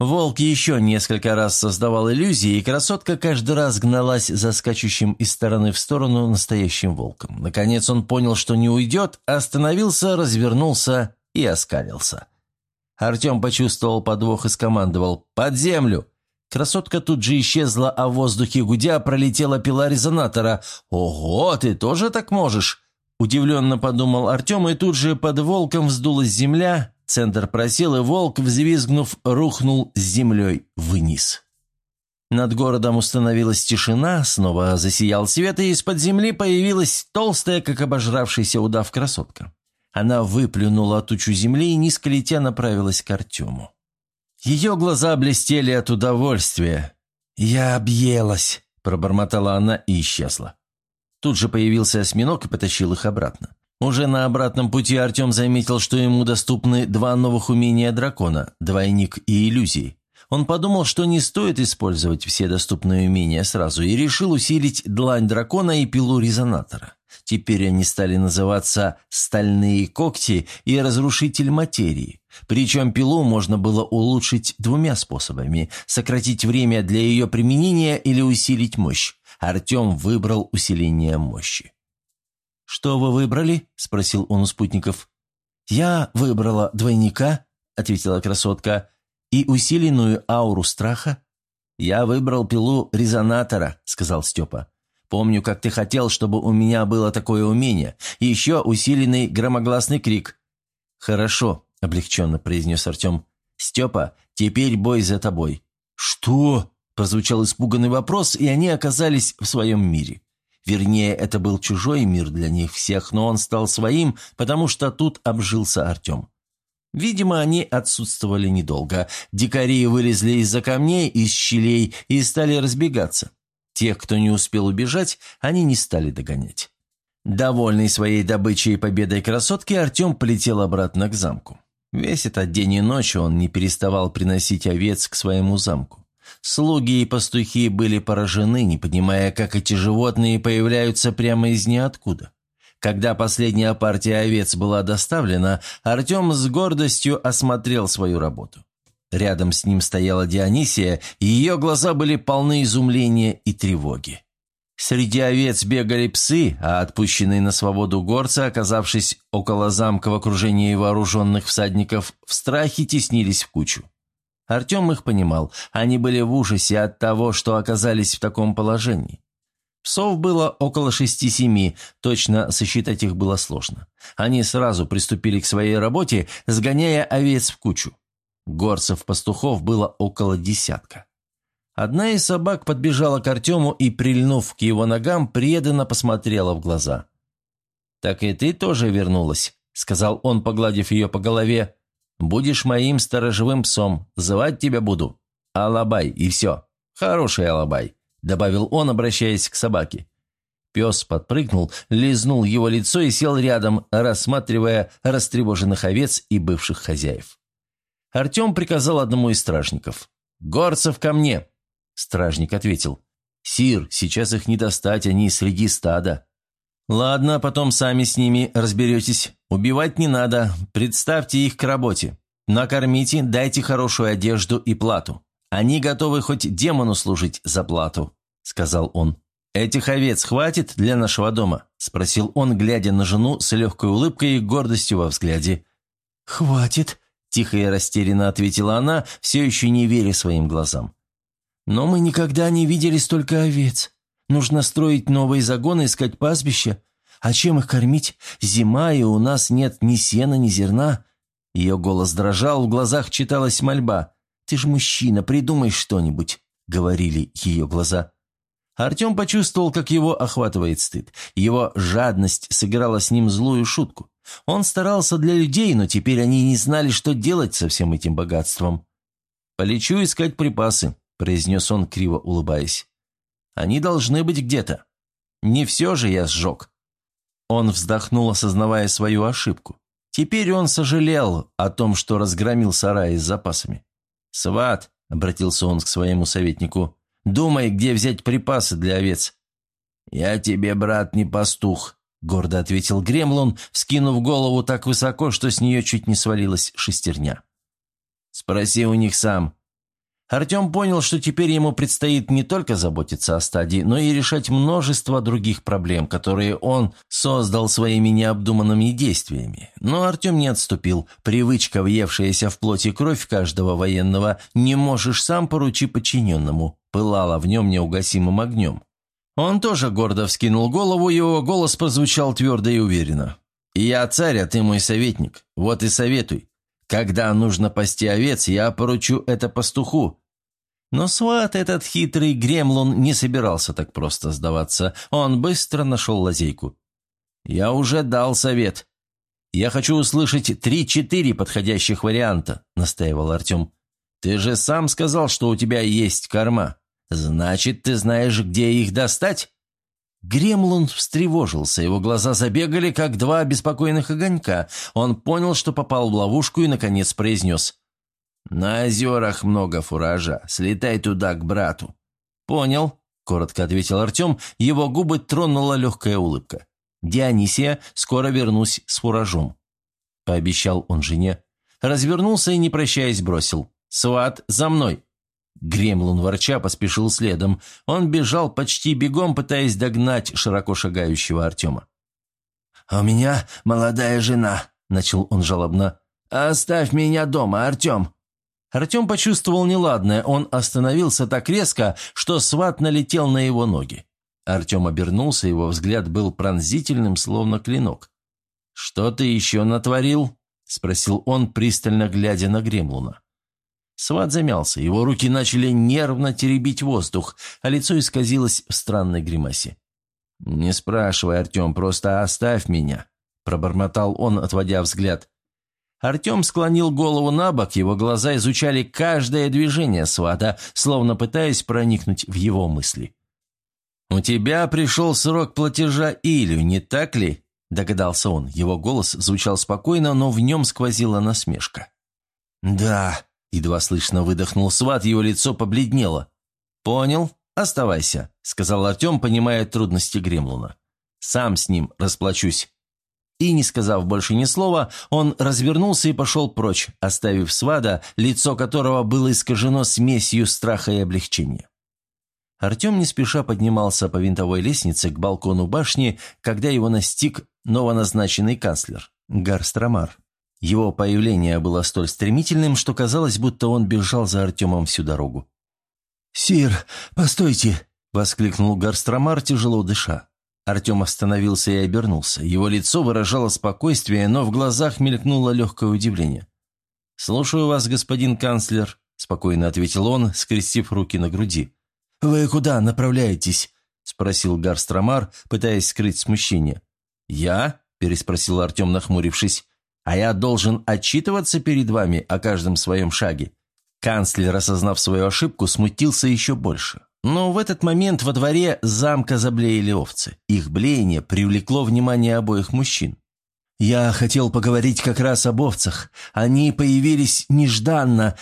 Волк еще несколько раз создавал иллюзии, и красотка каждый раз гналась за скачущим из стороны в сторону настоящим волком. Наконец он понял, что не уйдет, остановился, развернулся и оскалился. Артем почувствовал подвох и скомандовал «Под землю!». Красотка тут же исчезла, а в воздухе гудя пролетела пила резонатора. «Ого, ты тоже так можешь?» Удивленно подумал Артем, и тут же под волком вздулась земля, Центр просел, и волк, взвизгнув, рухнул с землей вниз. Над городом установилась тишина, снова засиял свет, и из-под земли появилась толстая, как обожравшийся удав, красотка. Она выплюнула тучу земли и, низко летя, направилась к Артему. Ее глаза блестели от удовольствия. «Я объелась», – пробормотала она и исчезла. Тут же появился осьминог и потащил их обратно. Уже на обратном пути Артем заметил, что ему доступны два новых умения дракона – двойник и иллюзии. Он подумал, что не стоит использовать все доступные умения сразу, и решил усилить длань дракона и пилу резонатора. Теперь они стали называться «стальные когти» и «разрушитель материи». Причем пилу можно было улучшить двумя способами – сократить время для ее применения или усилить мощь. Артем выбрал усиление мощи. «Что вы выбрали?» – спросил он у спутников. «Я выбрала двойника», – ответила красотка, – «и усиленную ауру страха». «Я выбрал пилу резонатора», – сказал Степа. «Помню, как ты хотел, чтобы у меня было такое умение. Еще усиленный громогласный крик». «Хорошо», – облегченно произнес Артем. «Степа, теперь бой за тобой». «Что?» Прозвучал испуганный вопрос, и они оказались в своем мире. Вернее, это был чужой мир для них всех, но он стал своим, потому что тут обжился Артем. Видимо, они отсутствовали недолго. Дикари вылезли из-за камней, из щелей и стали разбегаться. Тех, кто не успел убежать, они не стали догонять. Довольный своей добычей и победой красотки, Артем полетел обратно к замку. Весь этот день и ночь он не переставал приносить овец к своему замку. Слуги и пастухи были поражены, не понимая, как эти животные появляются прямо из ниоткуда. Когда последняя партия овец была доставлена, Артем с гордостью осмотрел свою работу. Рядом с ним стояла Дионисия, и ее глаза были полны изумления и тревоги. Среди овец бегали псы, а отпущенные на свободу горцы, оказавшись около замка в окружении вооруженных всадников, в страхе теснились в кучу. Артем их понимал, они были в ужасе от того, что оказались в таком положении. Псов было около шести-семи, точно сосчитать их было сложно. Они сразу приступили к своей работе, сгоняя овец в кучу. Горцев-пастухов было около десятка. Одна из собак подбежала к Артему и, прильнув к его ногам, преданно посмотрела в глаза. «Так и ты тоже вернулась», — сказал он, погладив ее по голове. Будешь моим сторожевым псом, звать тебя буду. Алабай, и все. Хороший Алабай», — добавил он, обращаясь к собаке. Пес подпрыгнул, лизнул его лицо и сел рядом, рассматривая растревоженных овец и бывших хозяев. Артем приказал одному из стражников. «Горцев ко мне!» Стражник ответил. «Сир, сейчас их не достать, они среди стада». «Ладно, потом сами с ними разберетесь. Убивать не надо, представьте их к работе. Накормите, дайте хорошую одежду и плату. Они готовы хоть демону служить за плату», — сказал он. «Этих овец хватит для нашего дома?» – спросил он, глядя на жену с легкой улыбкой и гордостью во взгляде. «Хватит», – тихо и растерянно ответила она, все еще не веря своим глазам. «Но мы никогда не видели столько овец. Нужно строить новые загоны, искать пастбища. А чем их кормить? Зима, и у нас нет ни сена, ни зерна». Ее голос дрожал, в глазах читалась мольба. «Ты ж мужчина, придумай что-нибудь», — говорили ее глаза. Артем почувствовал, как его охватывает стыд. Его жадность сыграла с ним злую шутку. Он старался для людей, но теперь они не знали, что делать со всем этим богатством. «Полечу искать припасы», — произнес он, криво улыбаясь. Они должны быть где-то. Не все же я сжег». Он вздохнул, осознавая свою ошибку. Теперь он сожалел о том, что разгромил сарай с запасами. «Сват», — обратился он к своему советнику, — «думай, где взять припасы для овец». «Я тебе, брат, не пастух», — гордо ответил Гремлун, вскинув голову так высоко, что с нее чуть не свалилась шестерня. «Спроси у них сам. Артем понял, что теперь ему предстоит не только заботиться о стадии, но и решать множество других проблем, которые он создал своими необдуманными действиями. Но Артем не отступил. Привычка, въевшаяся в плоть и кровь каждого военного «не можешь сам поручи подчиненному», пылала в нем неугасимым огнем. Он тоже гордо вскинул голову, его голос прозвучал твердо и уверенно. «Я царь, а ты мой советник. Вот и советуй. Когда нужно пасти овец, я поручу это пастуху, но сват этот хитрый гремлун не собирался так просто сдаваться. Он быстро нашел лазейку. «Я уже дал совет. Я хочу услышать три-четыре подходящих варианта», — настаивал Артем. «Ты же сам сказал, что у тебя есть корма. Значит, ты знаешь, где их достать?» Гремлун встревожился, его глаза забегали, как два беспокойных огонька. Он понял, что попал в ловушку и, наконец, произнес. «На озерах много фуража. Слетай туда, к брату». «Понял», — коротко ответил Артем. Его губы тронула легкая улыбка. «Дионисия, скоро вернусь с фуражом», — пообещал он жене. Развернулся и, не прощаясь, бросил. «Сват, за мной!» Гремлун ворча поспешил следом. Он бежал почти бегом, пытаясь догнать широко шагающего Артема. «А у меня молодая жена», — начал он жалобно. «Оставь меня дома, Артем». Артем почувствовал неладное. Он остановился так резко, что сват налетел на его ноги. Артем обернулся, его взгляд был пронзительным, словно клинок. «Что ты еще натворил?» – спросил он, пристально глядя на Гремлуна. Сват замялся, его руки начали нервно теребить воздух, а лицо исказилось в странной гримасе. «Не спрашивай, Артем, просто оставь меня», – пробормотал он, отводя взгляд. Артем склонил голову на бок, его глаза изучали каждое движение свата, словно пытаясь проникнуть в его мысли. «У тебя пришел срок платежа Илю, не так ли?» – догадался он. Его голос звучал спокойно, но в нем сквозила насмешка. «Да», Едва слышно выдохнул сват, его лицо побледнело. «Понял, оставайся», — сказал Артем, понимая трудности Гремлуна. «Сам с ним расплачусь». И, не сказав больше ни слова, он развернулся и пошел прочь, оставив свада, лицо которого было искажено смесью страха и облегчения. Артем не спеша поднимался по винтовой лестнице к балкону башни, когда его настиг новоназначенный канцлер Гарстромар. Его появление было столь стремительным, что казалось, будто он бежал за Артемом всю дорогу. «Сир, постойте!» – воскликнул Гарстромар, тяжело дыша. Артем остановился и обернулся. Его лицо выражало спокойствие, но в глазах мелькнуло легкое удивление. «Слушаю вас, господин канцлер», – спокойно ответил он, скрестив руки на груди. «Вы куда направляетесь?» – спросил Гарстромар, пытаясь скрыть смущение. «Я?» – переспросил Артем, нахмурившись. А я должен отчитываться перед вами о каждом своем шаге». Канцлер, осознав свою ошибку, смутился еще больше. Но в этот момент во дворе замка заблеяли овцы. Их блеяние привлекло внимание обоих мужчин. «Я хотел поговорить как раз об овцах. Они появились нежданно».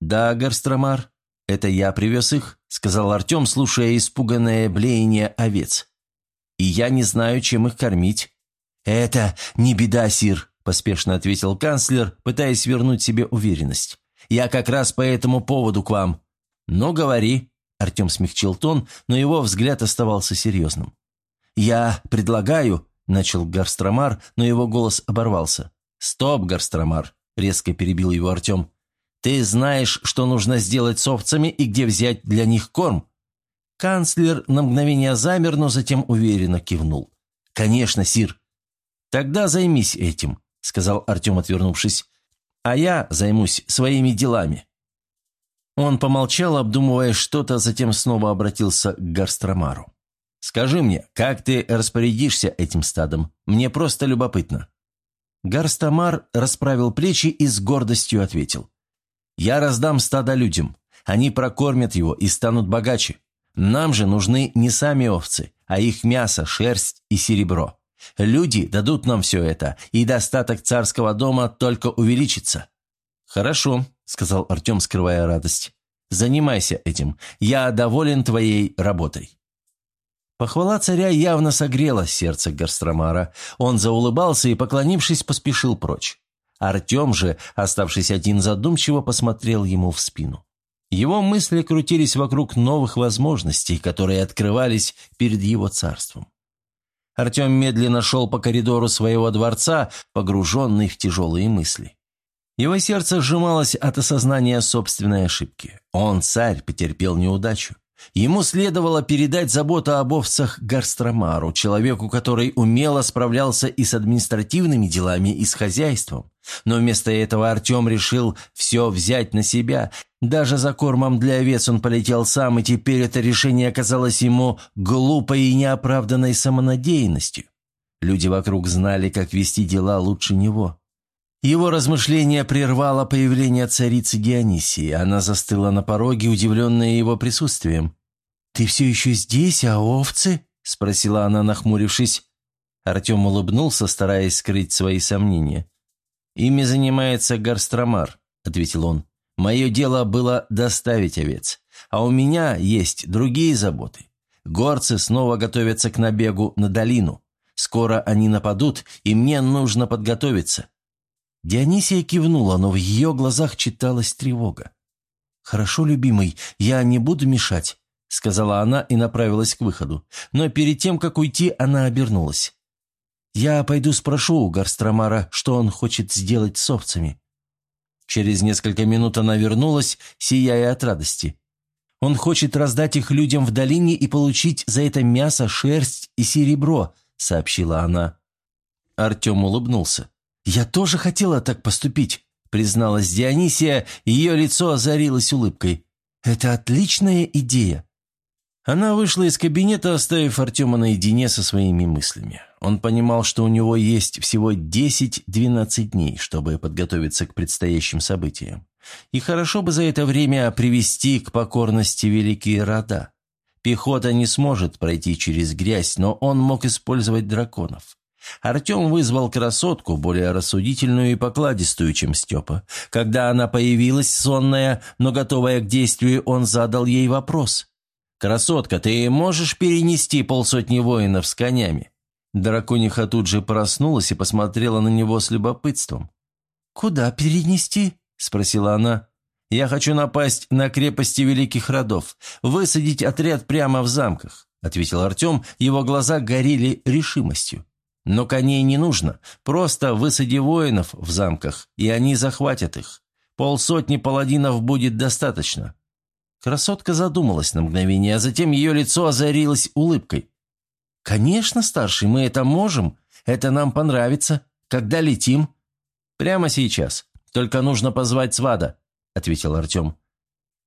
«Да, Гарстромар, это я привез их», — сказал Артем, слушая испуганное блеяние овец. «И я не знаю, чем их кормить». «Это не беда, Сир», – поспешно ответил канцлер, пытаясь вернуть себе уверенность. «Я как раз по этому поводу к вам». «Ну, говори», – Артем смягчил тон, но его взгляд оставался серьезным. «Я предлагаю», – начал Гарстромар, но его голос оборвался. «Стоп, Гарстромар», – резко перебил его Артем. «Ты знаешь, что нужно сделать с овцами и где взять для них корм?» Канцлер на мгновение замер, но затем уверенно кивнул. «Конечно, Сир». «Тогда займись этим», — сказал Артем, отвернувшись. «А я займусь своими делами». Он помолчал, обдумывая что-то, затем снова обратился к Гарстромару. «Скажи мне, как ты распорядишься этим стадом? Мне просто любопытно». Гарстамар расправил плечи и с гордостью ответил. «Я раздам стадо людям. Они прокормят его и станут богаче. Нам же нужны не сами овцы, а их мясо, шерсть и серебро. Люди дадут нам все это, и достаток царского дома только увеличится». «Хорошо», — сказал Артем, скрывая радость. «Занимайся этим. Я доволен твоей работой». Похвала царя явно согрела сердце Гарстромара. Он заулыбался и, поклонившись, поспешил прочь. Артем же, оставшись один задумчиво, посмотрел ему в спину. Его мысли крутились вокруг новых возможностей, которые открывались перед его царством. Артем медленно шел по коридору своего дворца, погруженный в тяжелые мысли. Его сердце сжималось от осознания собственной ошибки. Он, царь, потерпел неудачу. Ему следовало передать заботу об овцах Гарстромару, человеку, который умело справлялся и с административными делами, и с хозяйством. Но вместо этого Артем решил все взять на себя. Даже за кормом для овец он полетел сам, и теперь это решение оказалось ему глупой и неоправданной самонадеянностью. Люди вокруг знали, как вести дела лучше него. Его размышление прервало появление царицы Дионисии. Она застыла на пороге, удивленная его присутствием. «Ты все еще здесь, а овцы?» – спросила она, нахмурившись. Артем улыбнулся, стараясь скрыть свои сомнения. «Ими занимается Гарстромар», – ответил он. «Мое дело было доставить овец, а у меня есть другие заботы. Горцы снова готовятся к набегу на долину. Скоро они нападут, и мне нужно подготовиться». Дионисия кивнула, но в ее глазах читалась тревога. «Хорошо, любимый, я не буду мешать», — сказала она и направилась к выходу. Но перед тем, как уйти, она обернулась. «Я пойду спрошу у Гарстромара, что он хочет сделать с овцами». Через несколько минут она вернулась, сияя от радости. «Он хочет раздать их людям в долине и получить за это мясо, шерсть и серебро», — сообщила она. Артем улыбнулся. «Я тоже хотела так поступить», — призналась Дионисия, ее лицо озарилось улыбкой. «Это отличная идея». Она вышла из кабинета, оставив Артема наедине со своими мыслями. Он понимал, что у него есть всего 10-12 дней, чтобы подготовиться к предстоящим событиям. И хорошо бы за это время привести к покорности великие рода. Пехота не сможет пройти через грязь, но он мог использовать драконов. Артем вызвал красотку, более рассудительную и покладистую, чем Степа. Когда она появилась, сонная, но готовая к действию, он задал ей вопрос. «Красотка, ты можешь перенести полсотни воинов с конями?» Дракониха тут же проснулась и посмотрела на него с любопытством. «Куда перенести?» – спросила она. «Я хочу напасть на крепости великих родов, высадить отряд прямо в замках», – ответил Артем, его глаза горели решимостью. «Но коней не нужно, просто высади воинов в замках, и они захватят их. Полсотни паладинов будет достаточно. Красотка задумалась на мгновение, а затем ее лицо озарилось улыбкой. «Конечно, старший, мы это можем. Это нам понравится. Когда летим?» «Прямо сейчас. Только нужно позвать Свада», — ответил Артем.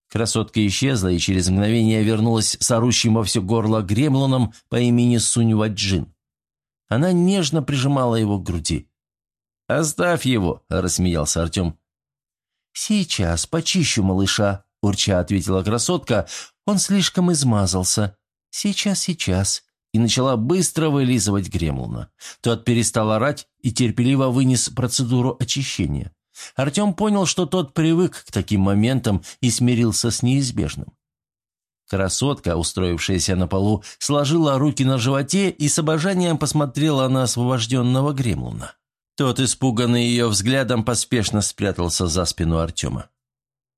Красотка исчезла и через мгновение вернулась с орущим во все горло гремлоном по имени Сунь-Ваджин. Она нежно прижимала его к груди. «Оставь его», — рассмеялся Артем. «Сейчас почищу малыша», урча ответила красотка, он слишком измазался. Сейчас, сейчас. И начала быстро вылизывать гремлуна. Тот перестал орать и терпеливо вынес процедуру очищения. Артем понял, что тот привык к таким моментам и смирился с неизбежным. Красотка, устроившаяся на полу, сложила руки на животе и с обожанием посмотрела на освобожденного гремлуна. Тот, испуганный ее взглядом, поспешно спрятался за спину Артема.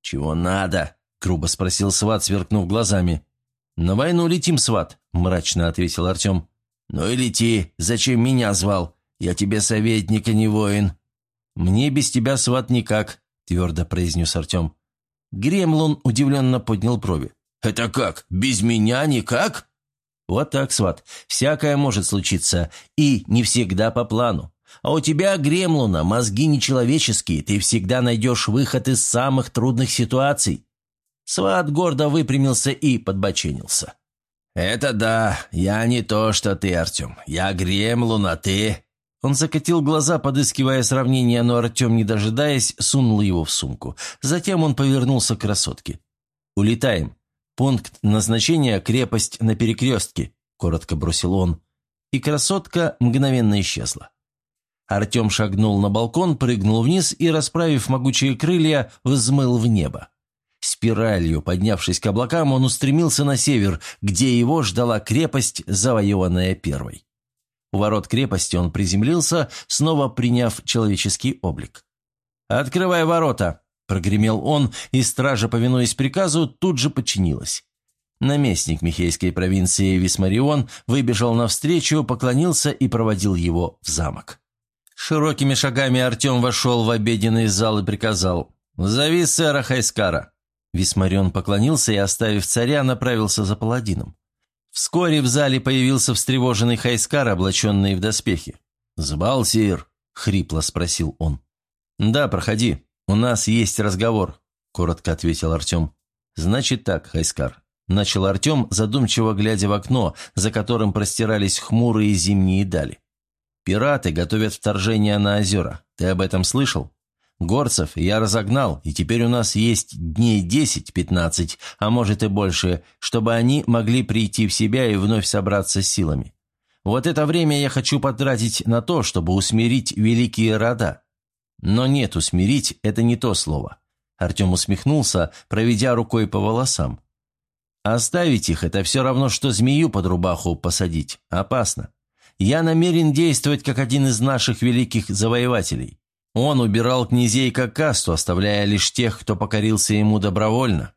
«Чего надо?» – грубо спросил сват, сверкнув глазами. «На войну летим, сват», – мрачно ответил Артем. «Ну и лети. Зачем меня звал? Я тебе советник, а не воин». «Мне без тебя, сват, никак», – твердо произнес Артем. Гремлун удивленно поднял брови. «Это как? Без меня никак?» «Вот так, сват. Всякое может случиться. И не всегда по плану. А у тебя, Гремлуна, мозги нечеловеческие. Ты всегда найдешь выход из самых трудных ситуаций. Сват гордо выпрямился и подбоченился. «Это да, я не то, что ты, Артем. Я Гремлун, а ты...» Он закатил глаза, подыскивая сравнение, но Артем, не дожидаясь, сунул его в сумку. Затем он повернулся к красотке. «Улетаем. Пункт назначения – крепость на перекрестке», – коротко бросил он. И красотка мгновенно исчезла. Артем шагнул на балкон, прыгнул вниз и, расправив могучие крылья, взмыл в небо. Спиралью, поднявшись к облакам, он устремился на север, где его ждала крепость, завоеванная первой. У ворот крепости он приземлился, снова приняв человеческий облик. «Открывай ворота!» – прогремел он, и стража, повинуясь приказу, тут же подчинилась. Наместник Михейской провинции Висмарион выбежал навстречу, поклонился и проводил его в замок. Широкими шагами Артем вошел в обеденный зал и приказал «Зови сэра Хайскара». Висмарион поклонился и, оставив царя, направился за паладином. Вскоре в зале появился встревоженный Хайскар, облаченный в доспехи. «Сбалтир?» — хрипло спросил он. «Да, проходи. У нас есть разговор», — коротко ответил Артем. «Значит так, Хайскар». Начал Артем, задумчиво глядя в окно, за которым простирались хмурые зимние дали. «Пираты готовят вторжение на озера. Ты об этом слышал? Горцев я разогнал, и теперь у нас есть дней 10-15, а может и больше, чтобы они могли прийти в себя и вновь собраться силами. Вот это время я хочу потратить на то, чтобы усмирить великие рода. Но нет, усмирить – это не то слово. Артем усмехнулся, проведя рукой по волосам. Оставить их – это все равно, что змею под рубаху посадить. Опасно. Я намерен действовать как один из наших великих завоевателей. Он убирал князей как касту, оставляя лишь тех, кто покорился ему добровольно.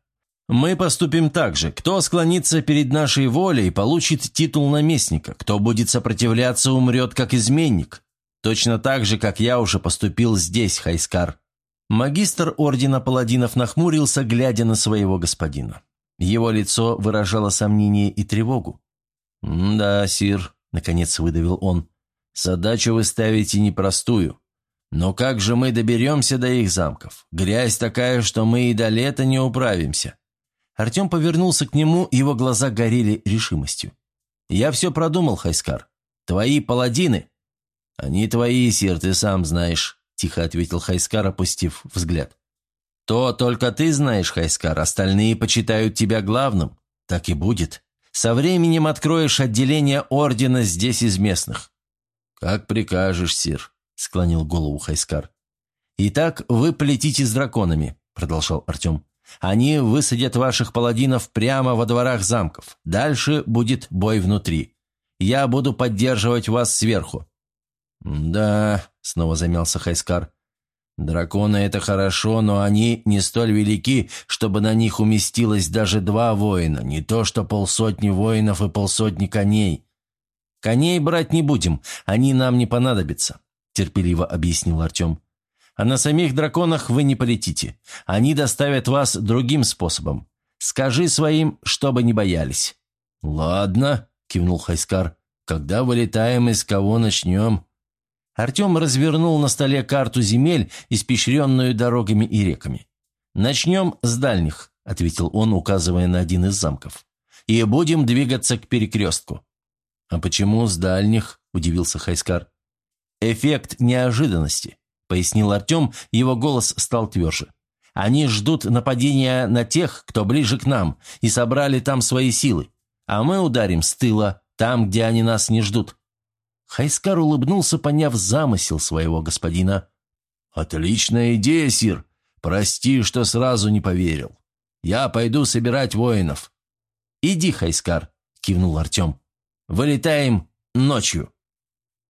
Мы поступим так же. Кто склонится перед нашей волей, получит титул наместника. Кто будет сопротивляться, умрет как изменник. Точно так же, как я уже поступил здесь, Хайскар». Магистр Ордена Паладинов нахмурился, глядя на своего господина. Его лицо выражало сомнение и тревогу. «Да, сир», — наконец выдавил он, — «задачу вы ставите непростую. Но как же мы доберемся до их замков? Грязь такая, что мы и до лета не управимся». Артем повернулся к нему, его глаза горели решимостью. «Я все продумал, Хайскар. Твои паладины...» «Они твои, сир, ты сам знаешь», — тихо ответил Хайскар, опустив взгляд. «То только ты знаешь, Хайскар, остальные почитают тебя главным. Так и будет. Со временем откроешь отделение ордена здесь из местных». «Как прикажешь, сир», склонил голову Хайскар. «Итак, вы полетите с драконами», — продолжал Артем. «Они высадят ваших паладинов прямо во дворах замков. Дальше будет бой внутри. Я буду поддерживать вас сверху». «Да», — снова замялся Хайскар. «Драконы — это хорошо, но они не столь велики, чтобы на них уместилось даже два воина, не то что полсотни воинов и полсотни коней. Коней брать не будем, они нам не понадобятся. – терпеливо объяснил Артем. «А на самих драконах вы не полетите. Они доставят вас другим способом. Скажи своим, чтобы не боялись». «Ладно», – кивнул Хайскар. «Когда вылетаем и с кого начнем?» Артем развернул на столе карту земель, испещренную дорогами и реками. «Начнем с дальних», – ответил он, указывая на один из замков. «И будем двигаться к перекрестку». «А почему с дальних?» – удивился Хайскар. «Эффект неожиданности», — пояснил Артем, его голос стал тверже. «Они ждут нападения на тех, кто ближе к нам, и собрали там свои силы. А мы ударим с тыла, там, где они нас не ждут». Хайскар улыбнулся, поняв замысел своего господина. «Отличная идея, Сир. Прости, что сразу не поверил. Я пойду собирать воинов». «Иди, Хайскар», — кивнул Артем. «Вылетаем ночью».